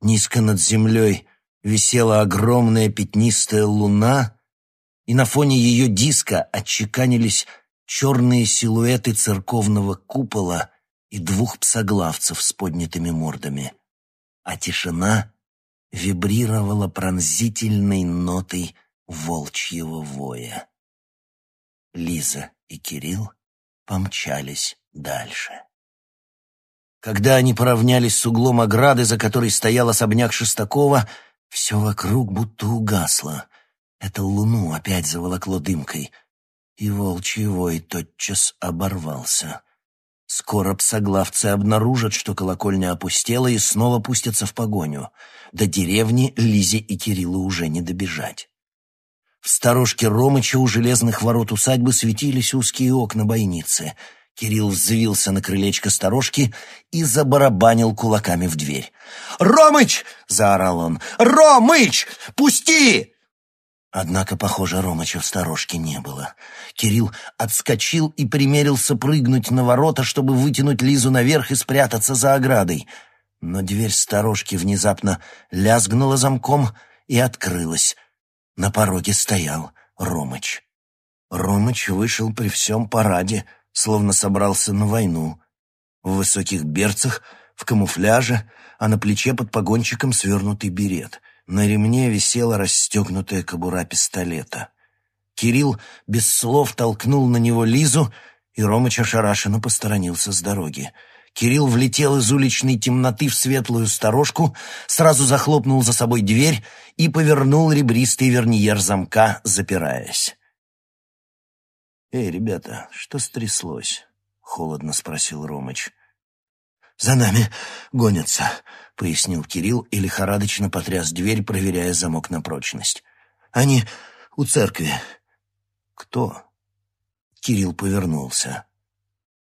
Низко над землей висела огромная пятнистая луна, и на фоне ее диска отчеканились черные силуэты церковного купола и двух псоглавцев с поднятыми мордами. А тишина вибрировала пронзительной нотой волчьего воя. Лиза и Кирилл помчались дальше. Когда они поравнялись с углом ограды, за которой стоял особняк Шестакова, все вокруг будто угасло. Это луну опять заволокло дымкой, и волчий вой тотчас оборвался. Скоро псоглавцы обнаружат, что колокольня опустела, и снова пустятся в погоню. До деревни Лизе и Кириллу уже не добежать. В сторожке Ромыча у железных ворот усадьбы светились узкие окна бойницы — Кирилл взвился на крылечко сторожки и забарабанил кулаками в дверь. «Ромыч!» — заорал он. «Ромыч! Пусти!» Однако, похоже, Ромыча в сторожке не было. Кирилл отскочил и примерился прыгнуть на ворота, чтобы вытянуть Лизу наверх и спрятаться за оградой. Но дверь сторожки внезапно лязгнула замком и открылась. На пороге стоял Ромыч. Ромыч вышел при всем параде — словно собрался на войну. В высоких берцах, в камуфляже, а на плече под погончиком свернутый берет. На ремне висела расстегнутая кобура пистолета. Кирилл без слов толкнул на него Лизу, и Ромыч ошарашенно посторонился с дороги. Кирилл влетел из уличной темноты в светлую сторожку, сразу захлопнул за собой дверь и повернул ребристый верниер замка, запираясь. «Эй, ребята, что стряслось?» — холодно спросил Ромыч. «За нами гонятся», — пояснил Кирилл и лихорадочно потряс дверь, проверяя замок на прочность. «Они у церкви». «Кто?» Кирилл повернулся.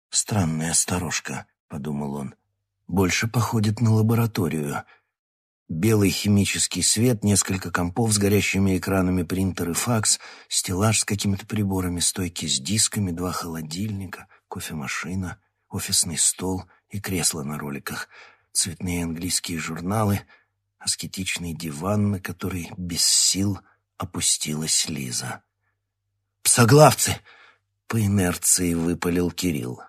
«Странная сторожка», — подумал он. «Больше походит на лабораторию». Белый химический свет, несколько компов с горящими экранами, принтер и факс, стеллаж с какими-то приборами, стойки с дисками, два холодильника, кофемашина, офисный стол и кресло на роликах, цветные английские журналы, аскетичный диван, на который без сил опустилась Лиза. «Псоглавцы!» — по инерции выпалил Кирилл.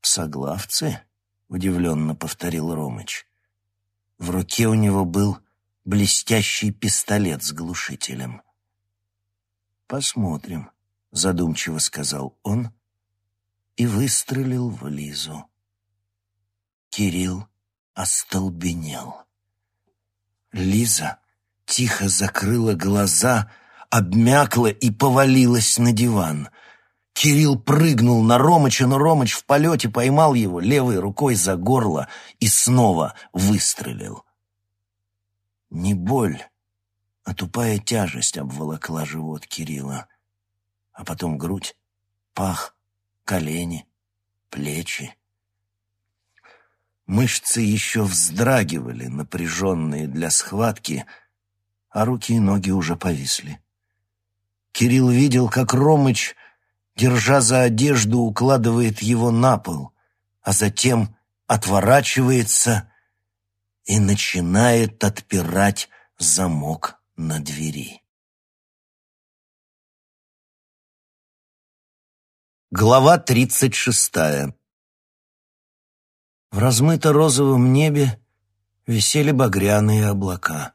«Псоглавцы?» — удивленно повторил Ромыч. В руке у него был блестящий пистолет с глушителем. «Посмотрим», — задумчиво сказал он и выстрелил в Лизу. Кирилл остолбенел. Лиза тихо закрыла глаза, обмякла и повалилась на диван. Кирилл прыгнул на Ромыча, но Ромыч в полете поймал его левой рукой за горло и снова выстрелил. Не боль, а тупая тяжесть обволокла живот Кирилла, а потом грудь, пах, колени, плечи. Мышцы еще вздрагивали, напряженные для схватки, а руки и ноги уже повисли. Кирилл видел, как Ромыч держа за одежду, укладывает его на пол, а затем отворачивается и начинает отпирать замок на двери. Глава тридцать шестая В размыто-розовом небе висели багряные облака.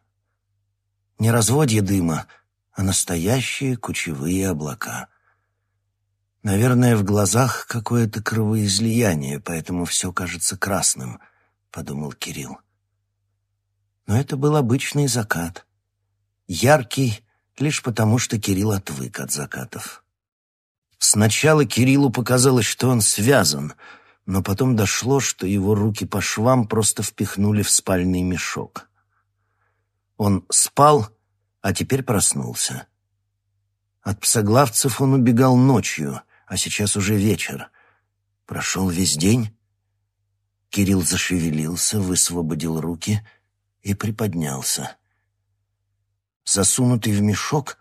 Не разводье дыма, а настоящие кучевые облака — Наверное, в глазах какое-то кровоизлияние, поэтому все кажется красным, подумал Кирилл. Но это был обычный закат. Яркий лишь потому, что Кирилл отвык от закатов. Сначала Кириллу показалось, что он связан, но потом дошло, что его руки по швам просто впихнули в спальный мешок. Он спал, а теперь проснулся. От псоглавцев он убегал ночью — а сейчас уже вечер. Прошел весь день. Кирилл зашевелился, высвободил руки и приподнялся. Засунутый в мешок,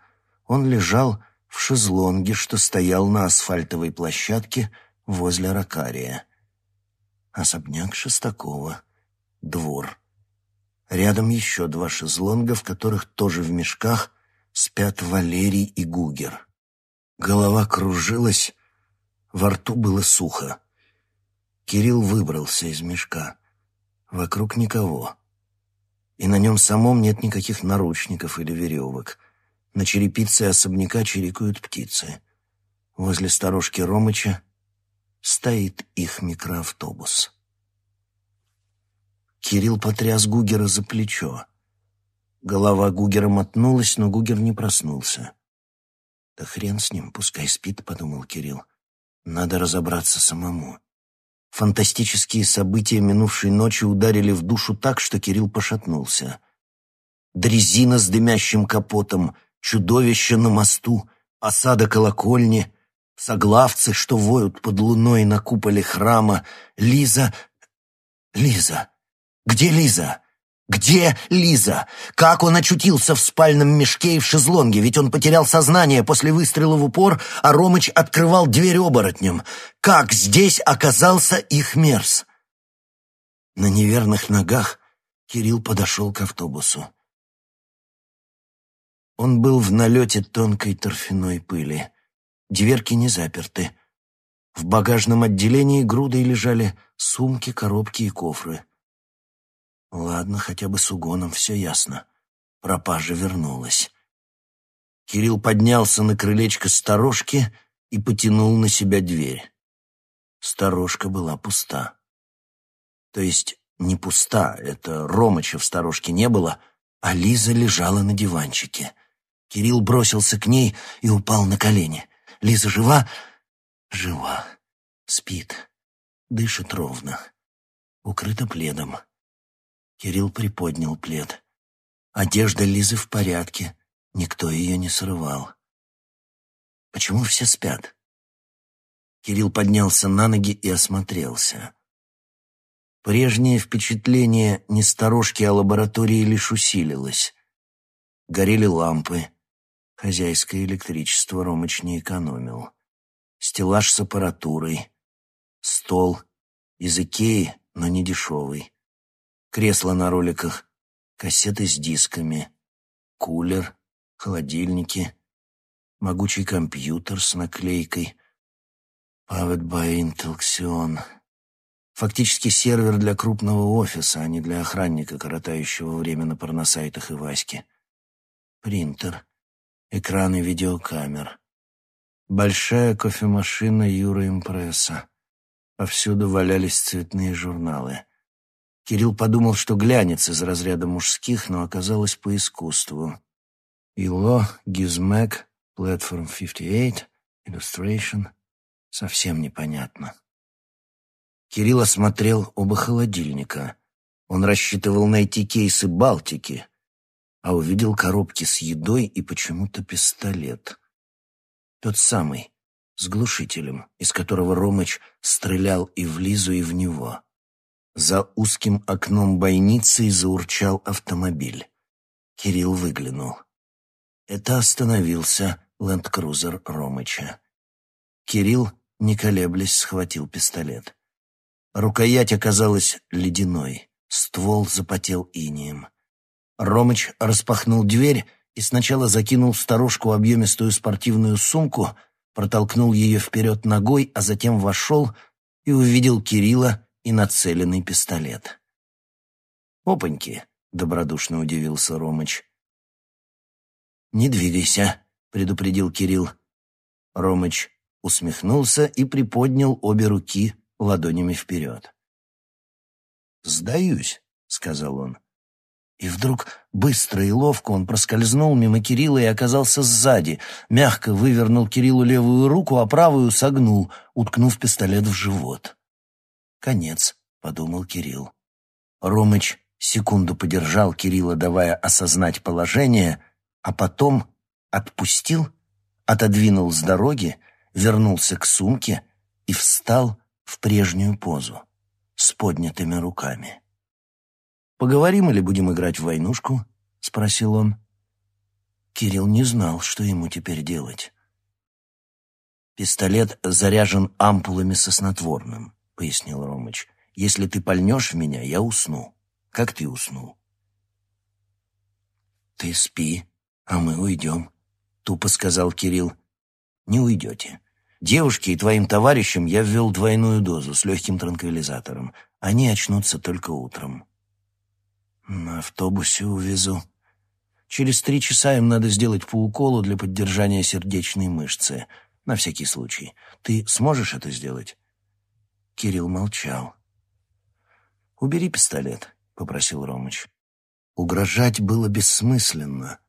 он лежал в шезлонге, что стоял на асфальтовой площадке возле Ракария. Особняк Шестакова. Двор. Рядом еще два шезлонга, в которых тоже в мешках спят Валерий и Гугер. Голова кружилась, во рту было сухо. Кирилл выбрался из мешка. Вокруг никого. И на нем самом нет никаких наручников или веревок. На черепице особняка чирикают птицы. Возле сторожки Ромыча стоит их микроавтобус. Кирилл потряс Гугера за плечо. Голова Гугера мотнулась, но Гугер не проснулся. «Да хрен с ним, пускай спит», — подумал Кирилл. «Надо разобраться самому». Фантастические события минувшей ночи ударили в душу так, что Кирилл пошатнулся. Дрезина с дымящим капотом, чудовище на мосту, осада колокольни, соглавцы, что воют под луной на куполе храма, Лиза... Лиза... Где Лиза? Где Лиза? Как он очутился в спальном мешке и в шезлонге? Ведь он потерял сознание после выстрела в упор, а Ромыч открывал дверь оборотнем. Как здесь оказался их мерз? На неверных ногах Кирилл подошел к автобусу. Он был в налете тонкой торфяной пыли. Дверки не заперты. В багажном отделении грудой лежали сумки, коробки и кофры. Ладно, хотя бы с угоном все ясно. Пропажа вернулась. Кирилл поднялся на крылечко сторожки и потянул на себя дверь. Сторожка была пуста. То есть не пуста, это Ромыча в сторожке не было, а Лиза лежала на диванчике. Кирилл бросился к ней и упал на колени. «Лиза жива?» «Жива. Спит. Дышит ровно. Укрыта пледом. Кирилл приподнял плед. Одежда Лизы в порядке, никто ее не срывал. Почему все спят? Кирилл поднялся на ноги и осмотрелся. Прежнее впечатление не сторожки, а лаборатории лишь усилилось. Горели лампы. Хозяйское электричество Ромыч не экономил. Стеллаж с аппаратурой. Стол. Из Икеи, но не дешевый кресла на роликах, кассеты с дисками, кулер, холодильники, могучий компьютер с наклейкой «Powered by Intel Xeon». Фактически сервер для крупного офиса, а не для охранника, коротающего время на порносайтах и Ваське. Принтер, экраны видеокамер. Большая кофемашина Юра Импресса. Повсюду валялись цветные журналы. Кирилл подумал, что глянец из разряда мужских, но оказалось по искусству. Ило, Гизмек, Platform 58, Illustration. Совсем непонятно. Кирилл осмотрел оба холодильника. Он рассчитывал найти кейсы Балтики, а увидел коробки с едой и почему-то пистолет. Тот самый, с глушителем, из которого Ромыч стрелял и в Лизу, и в него. За узким окном бойницы заурчал автомобиль. Кирилл выглянул. Это остановился ленд-крузер Ромыча. Кирилл, не колеблясь, схватил пистолет. Рукоять оказалась ледяной, ствол запотел инием. Ромыч распахнул дверь и сначала закинул в сторожку объемистую спортивную сумку, протолкнул ее вперед ногой, а затем вошел и увидел Кирилла, и нацеленный пистолет. «Опаньки!» — добродушно удивился Ромыч. «Не двигайся», — предупредил Кирилл. Ромыч усмехнулся и приподнял обе руки ладонями вперед. «Сдаюсь», — сказал он. И вдруг быстро и ловко он проскользнул мимо Кирилла и оказался сзади, мягко вывернул Кириллу левую руку, а правую согнул, уткнув пистолет в живот. «Конец», — подумал Кирилл. Ромыч секунду подержал Кирилла, давая осознать положение, а потом отпустил, отодвинул с дороги, вернулся к сумке и встал в прежнюю позу, с поднятыми руками. «Поговорим или будем играть в войнушку?» — спросил он. Кирилл не знал, что ему теперь делать. Пистолет заряжен ампулами со снотворным. — пояснил Ромыч. «Если ты пальнешь в меня, я усну. Как ты уснул?» «Ты спи, а мы уйдем», — тупо сказал Кирилл. «Не уйдете. Девушке и твоим товарищам я ввел двойную дозу с легким транквилизатором. Они очнутся только утром». «На автобусе увезу», Через три часа им надо сделать по уколу для поддержания сердечной мышцы. На всякий случай. Ты сможешь это сделать?» Кирилл молчал. «Убери пистолет», — попросил Ромыч. Угрожать было бессмысленно.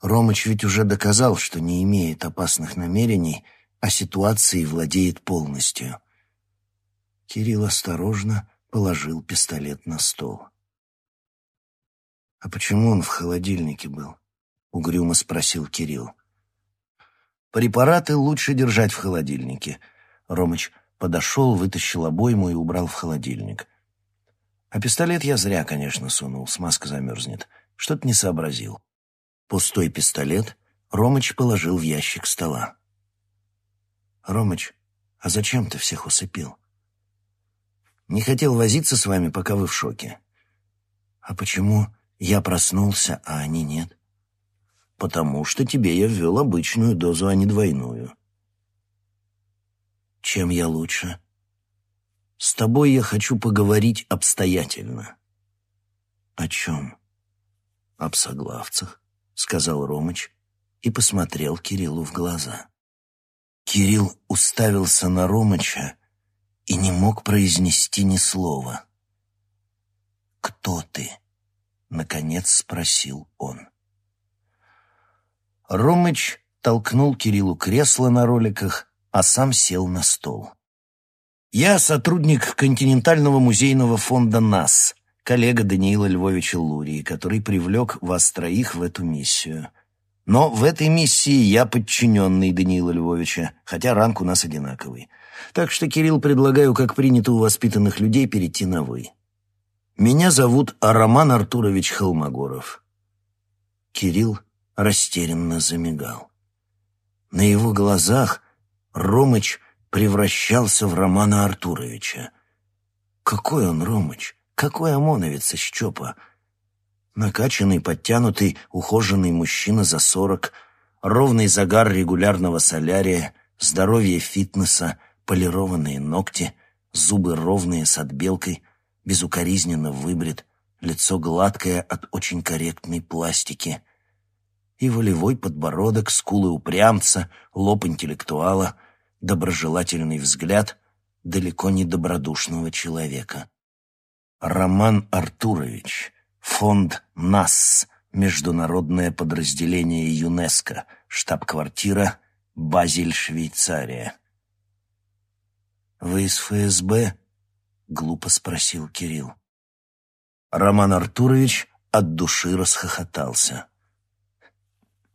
Ромыч ведь уже доказал, что не имеет опасных намерений, а ситуацией владеет полностью. Кирилл осторожно положил пистолет на стол. «А почему он в холодильнике был?» — угрюмо спросил Кирилл. «Препараты лучше держать в холодильнике». Ромыч подошел, вытащил обойму и убрал в холодильник. А пистолет я зря, конечно, сунул, смазка замерзнет. Что-то не сообразил. Пустой пистолет Ромыч положил в ящик стола. «Ромыч, а зачем ты всех усыпил?» «Не хотел возиться с вами, пока вы в шоке». «А почему я проснулся, а они нет. Потому что тебе я ввел обычную дозу, а не двойную. Чем я лучше? С тобой я хочу поговорить обстоятельно. О чем? Об соглавцах, сказал Ромыч и посмотрел Кириллу в глаза. Кирилл уставился на Ромыча и не мог произнести ни слова. «Кто ты?» Наконец спросил он. Ромыч толкнул Кириллу кресло на роликах, а сам сел на стол. «Я сотрудник континентального музейного фонда НАС, коллега Даниила Львовича Лурии, который привлек вас троих в эту миссию. Но в этой миссии я подчиненный Даниила Львовича, хотя ранг у нас одинаковый. Так что, Кирилл, предлагаю, как принято у воспитанных людей, перейти на «вы». Меня зовут Роман Артурович Холмогоров. Кирилл растерянно замигал. На его глазах Ромыч превращался в Романа Артуровича. Какой он Ромыч? Какой ОМОНовец из ЧОПа? Накачанный, подтянутый, ухоженный мужчина за сорок, ровный загар регулярного солярия, здоровье фитнеса, полированные ногти, зубы ровные с отбелкой — безукоризненно выбрит, лицо гладкое от очень корректной пластики. И волевой подбородок, скулы упрямца, лоб интеллектуала, доброжелательный взгляд далеко не добродушного человека. Роман Артурович, фонд НАС, международное подразделение ЮНЕСКО, штаб-квартира Базель, Швейцария. «Вы из ФСБ?» — глупо спросил Кирилл. Роман Артурович от души расхохотался.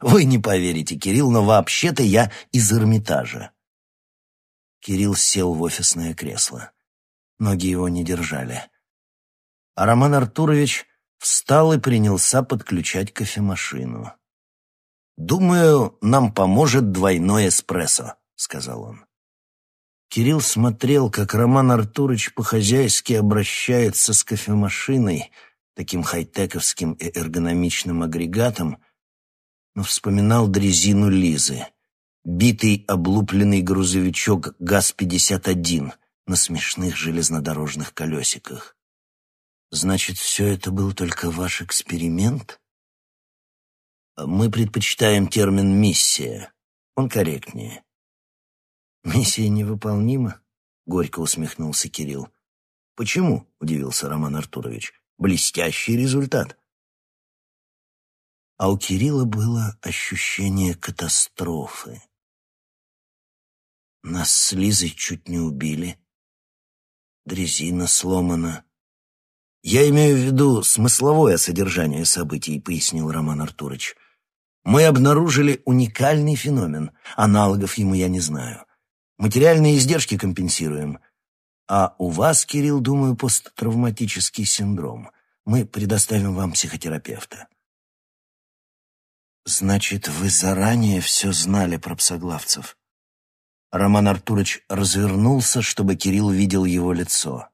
«Вы не поверите, Кирилл, но вообще-то я из Эрмитажа». Кирилл сел в офисное кресло. Ноги его не держали. А Роман Артурович встал и принялся подключать кофемашину. «Думаю, нам поможет двойной эспрессо», — сказал он. Кирилл смотрел, как Роман Артурович по-хозяйски обращается с кофемашиной, таким хай-тековским и эргономичным агрегатом, но вспоминал дрезину Лизы, битый облупленный грузовичок ГАЗ-51 на смешных железнодорожных колесиках. Значит, все это был только ваш эксперимент? Мы предпочитаем термин «миссия». Он корректнее. «Миссия невыполнима?» — горько усмехнулся Кирилл. «Почему?» — удивился Роман Артурович. «Блестящий результат». А у Кирилла было ощущение катастрофы. Нас с Лизой чуть не убили. Дрезина сломана. «Я имею в виду смысловое содержание событий», — пояснил Роман Артурович. «Мы обнаружили уникальный феномен. Аналогов ему я не знаю. Материальные издержки компенсируем. А у вас, Кирилл, думаю, посттравматический синдром. Мы предоставим вам психотерапевта. Значит, вы заранее все знали про псоглавцев? Роман Артурович развернулся, чтобы Кирилл видел его лицо.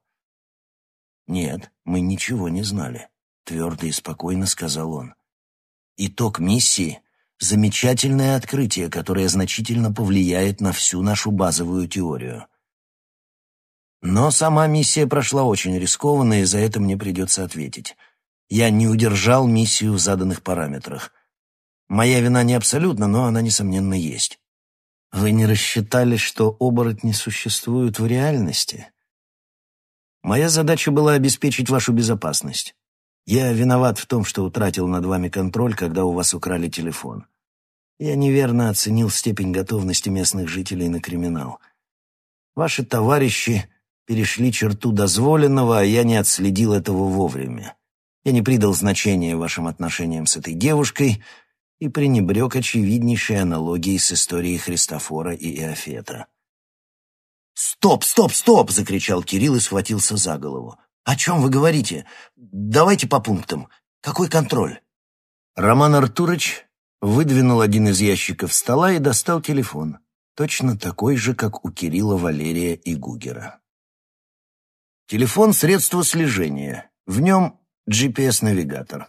«Нет, мы ничего не знали», — твердо и спокойно сказал он. Итог миссии — замечательное открытие, которое значительно повлияет на всю нашу базовую теорию. Но сама миссия прошла очень рискованно, и за это мне придется ответить. Я не удержал миссию в заданных параметрах. Моя вина не абсолютна, но она, несомненно, есть. Вы не рассчитали, что оборотни существуют в реальности? Моя задача была обеспечить вашу безопасность. Я виноват в том, что утратил над вами контроль, когда у вас украли телефон. Я неверно оценил степень готовности местных жителей на криминал. Ваши товарищи перешли черту дозволенного, а я не отследил этого вовремя. Я не придал значения вашим отношениям с этой девушкой — и пренебрег очевиднейшей аналогией с историей Христофора и Иофета. «Стоп, стоп, стоп!» — закричал Кирилл и схватился за голову. «О чем вы говорите? Давайте по пунктам. Какой контроль?» Роман Артурович выдвинул один из ящиков стола и достал телефон, точно такой же, как у Кирилла, Валерия и Гугера. Телефон — средство слежения. В нем GPS-навигатор,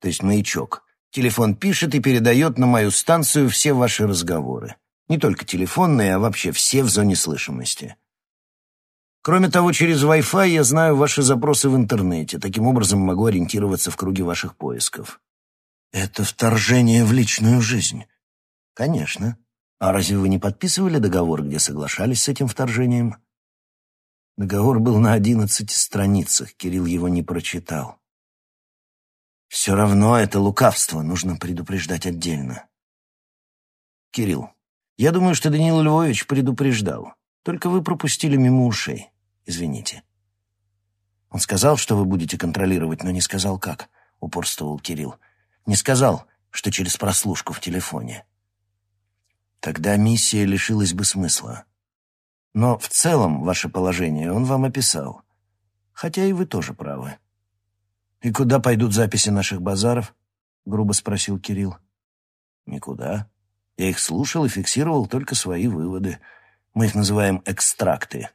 то есть маячок. Телефон пишет и передает на мою станцию все ваши разговоры. Не только телефонные, а вообще все в зоне слышимости. Кроме того, через Wi-Fi я знаю ваши запросы в интернете. Таким образом могу ориентироваться в круге ваших поисков. Это вторжение в личную жизнь. Конечно. А разве вы не подписывали договор, где соглашались с этим вторжением? Договор был на одиннадцати страницах. Кирилл его не прочитал. Все равно это лукавство, нужно предупреждать отдельно. Кирилл, я думаю, что Даниил Львович предупреждал. Только вы пропустили мимо ушей. Извините. Он сказал, что вы будете контролировать, но не сказал как, упорствовал Кирилл. Не сказал, что через прослушку в телефоне. Тогда миссия лишилась бы смысла. Но в целом ваше положение он вам описал. Хотя и вы тоже правы. «И куда пойдут записи наших базаров?» — грубо спросил Кирилл. «Никуда. Я их слушал и фиксировал только свои выводы. Мы их называем экстракты.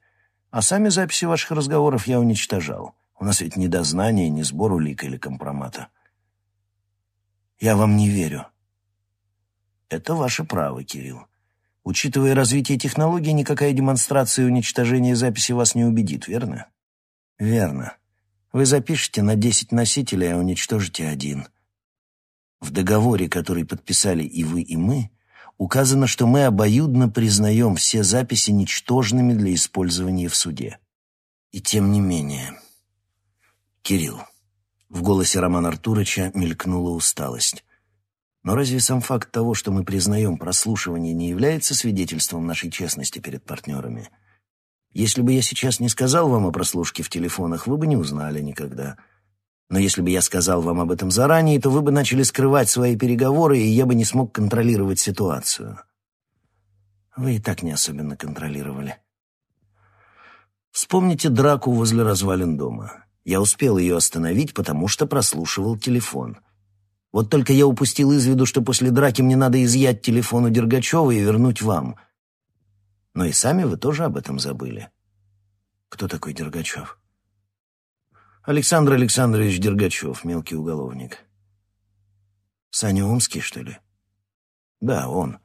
А сами записи ваших разговоров я уничтожал. У нас ведь ни дознания, ни сбор улик или компромата». «Я вам не верю». «Это ваше право, Кирилл. Учитывая развитие технологий, никакая демонстрация и уничтожение записи вас не убедит, верно?» «Верно. Вы запишете на 10 носителей, а уничтожите один. В договоре, который подписали и вы, и мы, указано, что мы обоюдно признаем все записи ничтожными для использования в суде. И тем не менее... Кирилл. В голосе Романа Артуровича мелькнула усталость. Но разве сам факт того, что мы признаем прослушивание, не является свидетельством нашей честности перед партнерами? — если бы я сейчас не сказал вам о прослушке в телефонах, вы бы не узнали никогда. Но если бы я сказал вам об этом заранее, то вы бы начали скрывать свои переговоры, и я бы не смог контролировать ситуацию. Вы и так не особенно контролировали. Вспомните драку возле развалин дома. Я успел ее остановить, потому что прослушивал телефон. Вот только я упустил из виду, что после драки мне надо изъять телефон у Дергачева и вернуть вам — но и сами вы тоже об этом забыли. Кто такой Дергачев? Александр Александрович Дергачев, мелкий уголовник. Саня Омский, что ли? Да, он.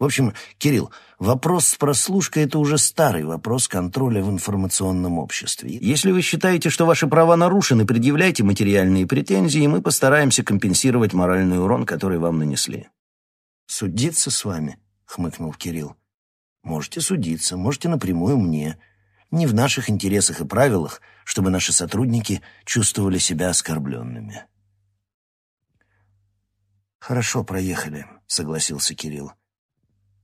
В общем, Кирилл, вопрос с прослушкой — это уже старый вопрос контроля в информационном обществе. Если вы считаете, что ваши права нарушены, предъявляйте материальные претензии, и мы постараемся компенсировать моральный урон, который вам нанесли. «Судиться с вами?» — хмыкнул Кирилл. Можете судиться, можете напрямую мне. Не в наших интересах и правилах, чтобы наши сотрудники чувствовали себя оскорбленными. «Хорошо, проехали», — согласился Кирилл.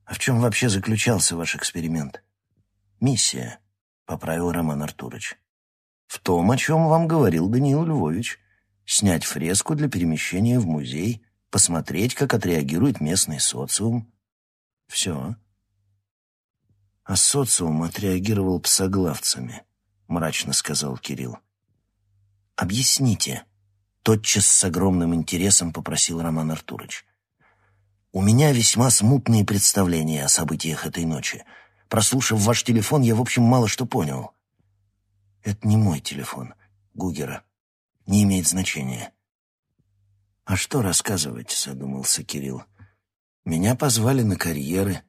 «А в чем вообще заключался ваш эксперимент?» «Миссия», — поправил Роман Артурович. «В том, о чем вам говорил Даниил Львович. Снять фреску для перемещения в музей, посмотреть, как отреагирует местный социум. Все. А социум отреагировал псоглавцами, мрачно сказал Кирилл. Объясните, тотчас с огромным интересом попросил Роман Артурович. У меня весьма смутные представления о событиях этой ночи. Прослушав ваш телефон, я, в общем, мало что понял. Это не мой телефон, Гугера. Не имеет значения. «А что рассказывать?» — задумался Кирилл. «Меня позвали на карьеры,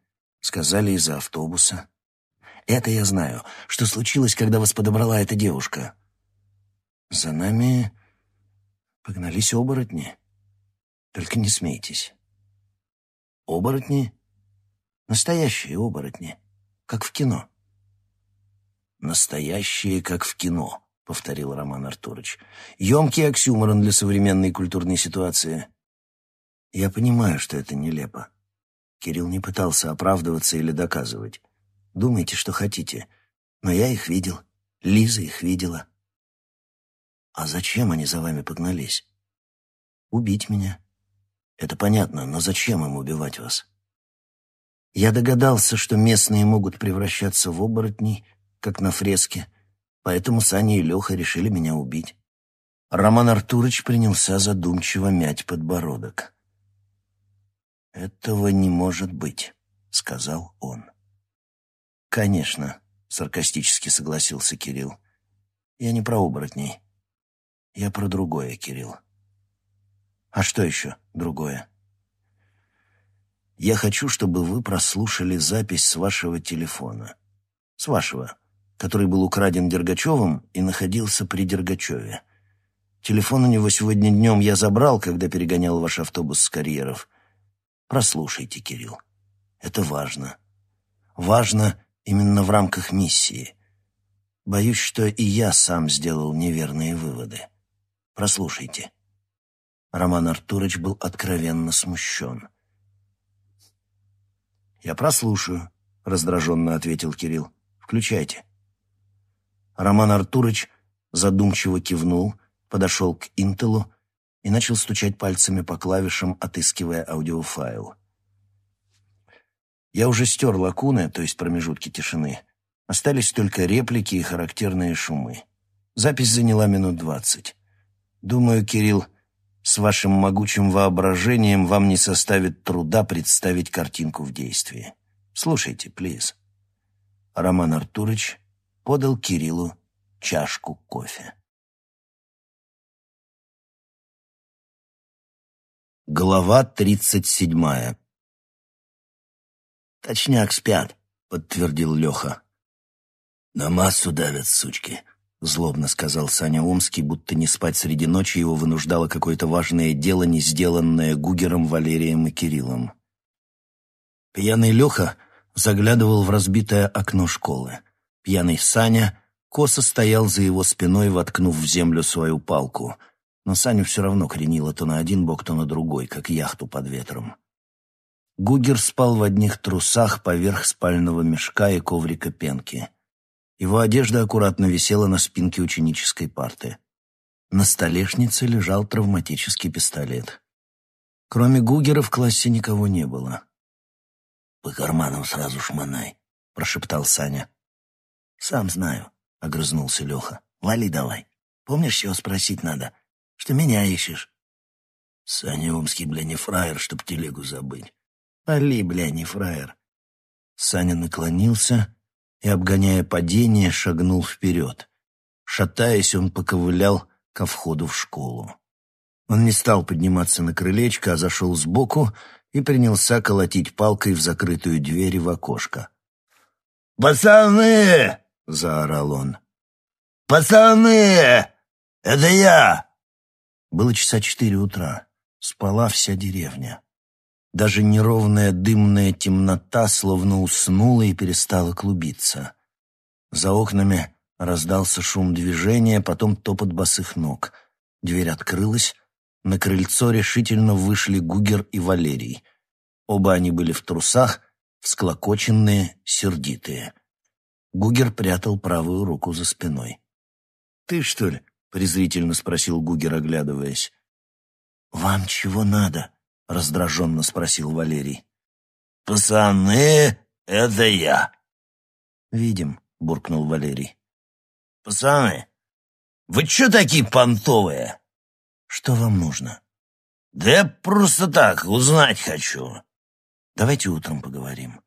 сказали из-за автобуса. Это я знаю. Что случилось, когда вас подобрала эта девушка?» «За нами погнались оборотни. Только не смейтесь». «Оборотни? Настоящие оборотни, как в кино». «Настоящие, как в кино», — повторил Роман Артурович. «Емкий оксюморон для современной культурной ситуации». «Я понимаю, что это нелепо». Кирилл не пытался оправдываться или доказывать. «Думайте, что хотите. Но я их видел. Лиза их видела». «А зачем они за вами погнались?» «Убить меня». «Это понятно, но зачем им убивать вас?» Я догадался, что местные могут превращаться в оборотней, как на фреске, поэтому Саня и Леха решили меня убить. Роман Артурович принялся задумчиво мять подбородок. «Этого не может быть», — сказал он. «Конечно», — саркастически согласился Кирилл. «Я не про оборотней. Я про другое, Кирилл». «А что еще другое?» «Я хочу, чтобы вы прослушали запись с вашего телефона. С вашего который был украден Дергачевым и находился при Дергачеве. Телефон у него сегодня днем я забрал, когда перегонял ваш автобус с карьеров. Прослушайте, Кирилл. Это важно. Важно именно в рамках миссии. Боюсь, что и я сам сделал неверные выводы. Прослушайте. Роман Артурович был откровенно смущен. «Я прослушаю», — раздраженно ответил Кирилл. «Включайте». Роман Артурович задумчиво кивнул, подошел к Интелу и начал стучать пальцами по клавишам, отыскивая аудиофайл. Я уже стер лакуны, то есть промежутки тишины. Остались только реплики и характерные шумы. Запись заняла минут двадцать. Думаю, Кирилл, с вашим могучим воображением вам не составит труда представить картинку в действии. Слушайте, плиз. Роман Артурович подал Кириллу чашку кофе. Глава тридцать седьмая «Точняк спят», — подтвердил Леха. «На массу давят, сучки», — злобно сказал Саня Омский, будто не спать среди ночи его вынуждало какое-то важное дело, не сделанное Гугером, Валерием и Кириллом. Пьяный Леха заглядывал в разбитое окно школы. Пьяный Саня косо стоял за его спиной, воткнув в землю свою палку. Но Саню все равно кренило то на один бок, то на другой, как яхту под ветром. Гугер спал в одних трусах поверх спального мешка и коврика пенки. Его одежда аккуратно висела на спинке ученической парты. На столешнице лежал травматический пистолет. Кроме Гугера в классе никого не было. «По карманам сразу шмонай», — прошептал Саня. «Сам знаю», — огрызнулся Леха. «Вали давай. Помнишь, чего спросить надо? Что меня ищешь?» «Саня Омский, бля, не фраер, чтоб телегу забыть». «Вали, бля, не фраер». Саня наклонился и, обгоняя падение, шагнул вперед. Шатаясь, он поковылял ко входу в школу. Он не стал подниматься на крылечко, а зашел сбоку и принялся колотить палкой в закрытую дверь в окошко. «Пацаны!» — заорал он. «Пацаны! Это я!» Было часа четыре утра. Спала вся деревня. Даже неровная дымная темнота словно уснула и перестала клубиться. За окнами раздался шум движения, потом топот босых ног. Дверь открылась. На крыльцо решительно вышли Гугер и Валерий. Оба они были в трусах, всклокоченные, сердитые. Гугер прятал правую руку за спиной. «Ты, что ли?» — презрительно спросил Гугер, оглядываясь. «Вам чего надо?» — раздраженно спросил Валерий. «Пацаны, это я!» «Видим», — буркнул Валерий. «Пацаны, вы чё такие понтовые?» «Что вам нужно?» «Да я просто так, узнать хочу». «Давайте утром поговорим».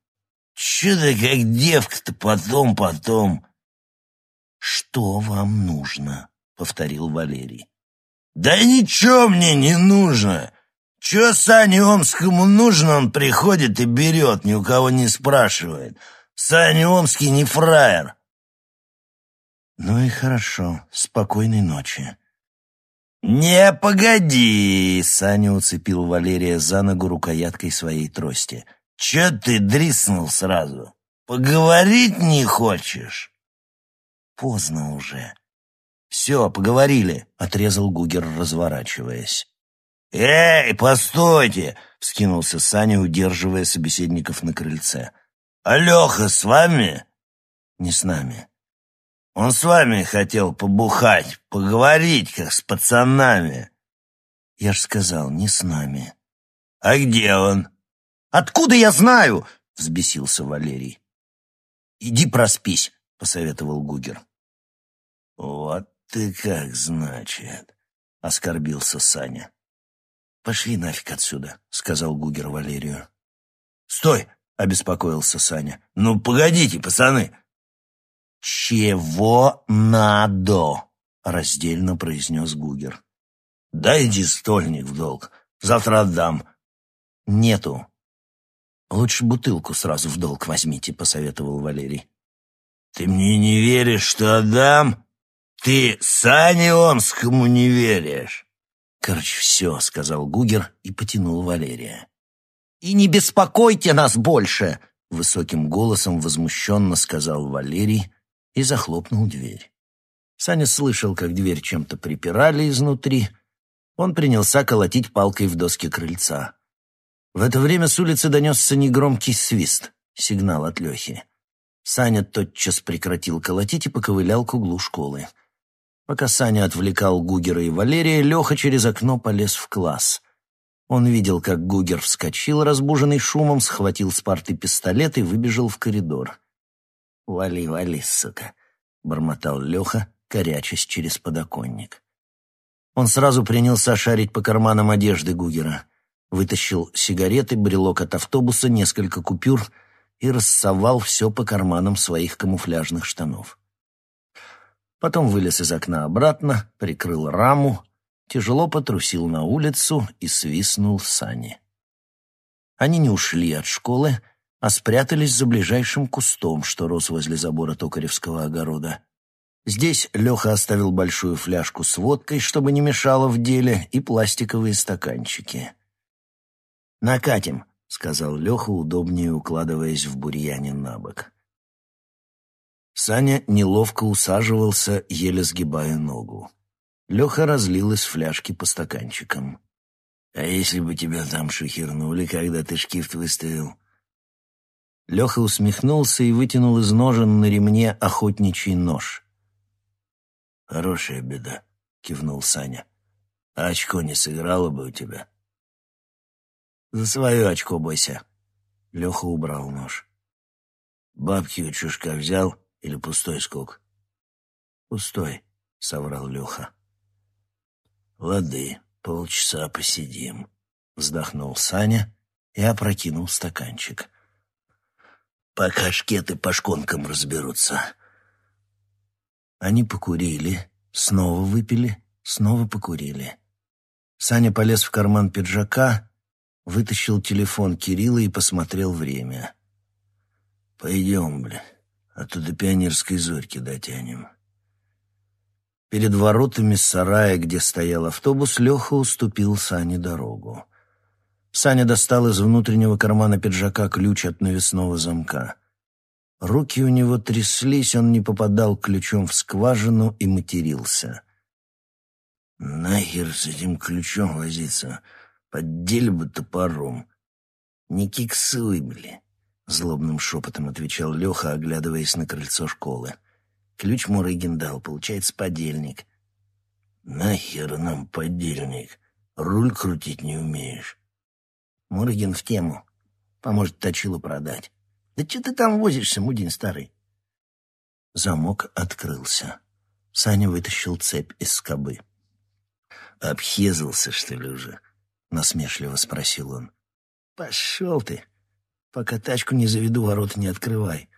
Че ты как девка-то потом, потом? Что вам нужно? Повторил Валерий. «Да ничего мне не нужно. Че Сане Омскому нужно, он приходит и берет, ни у кого не спрашивает. Саня Омский не фраер». «Ну и хорошо. Спокойной ночи». «Не, погоди!» — Саня уцепил Валерия за ногу рукояткой своей трости. «Че ты дриснул сразу? Поговорить не хочешь?» «Поздно уже». «Все, поговорили», — отрезал Гугер, разворачиваясь. «Эй, постойте!» — вскинулся Саня, удерживая собеседников на крыльце. «Алеха с вами?» «Не с нами». Он с вами хотел побухать, поговорить, как с пацанами. Я ж сказал, не с нами. А где он? Откуда я знаю? Взбесился Валерий. Иди проспись, посоветовал Гугер. Вот ты как, значит, оскорбился Саня. Пошли нафиг отсюда, сказал Гугер Валерию. Стой, обеспокоился Саня. Ну, погодите, пацаны. «Чего надо?» — раздельно произнес Гугер. «Дайте стольник в долг. Завтра отдам». «Нету». «Лучше бутылку сразу в долг возьмите», — посоветовал Валерий. «Ты мне не веришь, что отдам? Ты Сане Омскому не веришь?» «Короче, все», — сказал Гугер и потянул Валерия. «И не беспокойте нас больше!» — высоким голосом возмущенно сказал Валерий, и захлопнул дверь. Саня слышал, как дверь чем-то припирали изнутри. Он принялся колотить палкой в доски крыльца. В это время с улицы донесся негромкий свист, сигнал от Лехи. Саня тотчас прекратил колотить и поковылял к углу школы. Пока Саня отвлекал Гугера и Валерия, Леха через окно полез в класс. Он видел, как Гугер вскочил, разбуженный шумом, схватил с парты пистолет и выбежал в коридор. «Вали, вали, сука!» — бормотал Леха, корячась через подоконник. Он сразу принялся шарить по карманам одежды Гугера. Вытащил сигареты, брелок от автобуса, несколько купюр и рассовал все по карманам своих камуфляжных штанов. Потом вылез из окна обратно, прикрыл раму, тяжело потрусил на улицу и свистнул сани. Они не ушли от школы, а спрятались за ближайшим кустом, что рос возле забора токаревского огорода. Здесь Леха оставил большую фляжку с водкой, чтобы не мешало в деле, и пластиковые стаканчики. «Накатим», — сказал Леха, удобнее укладываясь в бурьяне на бок. Саня неловко усаживался, еле сгибая ногу. Леха разлил из фляжки по стаканчикам. «А если бы тебя там шухернули, когда ты шкифт выставил?» Леха усмехнулся и вытянул из ножен на ремне охотничий нож. «Хорошая беда», — кивнул Саня. «А очко не сыграло бы у тебя?» «За свое очко бойся». Леха убрал нож. «Бабки у чушка взял или пустой скок?» «Пустой», — соврал Леха. «Лады, полчаса посидим», — вздохнул Саня и опрокинул стаканчик пока шкеты по шконкам разберутся. Они покурили, снова выпили, снова покурили. Саня полез в карман пиджака, вытащил телефон Кирилла и посмотрел время. «Пойдем, бля, а то до пионерской зорьки дотянем». Перед воротами сарая, где стоял автобус, Леха уступил Сане дорогу. Саня достал из внутреннего кармана пиджака ключ от навесного замка. Руки у него тряслись, он не попадал ключом в скважину и матерился. «Нахер с этим ключом возиться? Поддели бы топором». «Не киксуй, бли», — злобным шепотом отвечал Леха, оглядываясь на крыльцо школы. «Ключ Мурыгин дал, получается, подельник». «Нахер нам подельник? Руль крутить не умеешь». Мурыгин в тему. Поможет точилу продать. Да что ты там возишься, мудин старый? Замок открылся. Саня вытащил цепь из скобы. «Обхезался, что ли, уже?» — насмешливо спросил он. «Пошел ты. Пока тачку не заведу, ворот не открывай».